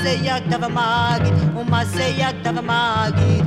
מעשה ידיו המגיד, ומעשה ידיו המגיד.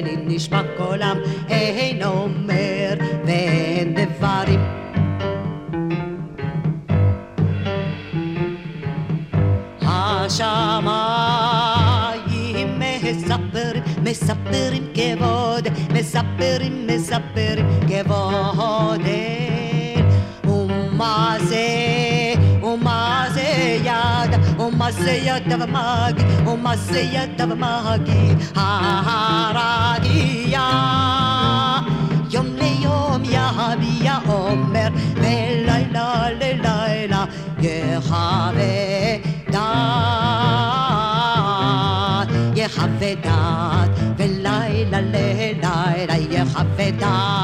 אם נשמע קולם אין אומר ואין דברים. השמיים מספרים, מספרים כבוד, מספרים, מספרים כבוד. ומעשה ידיו המאגי, ומעשה ידיו המאגי, הרגיע. יום ליום יביע אומר, ולילה ללילה יחווה דעת, יחווה דעת, ולילה ללילה יחווה דעת.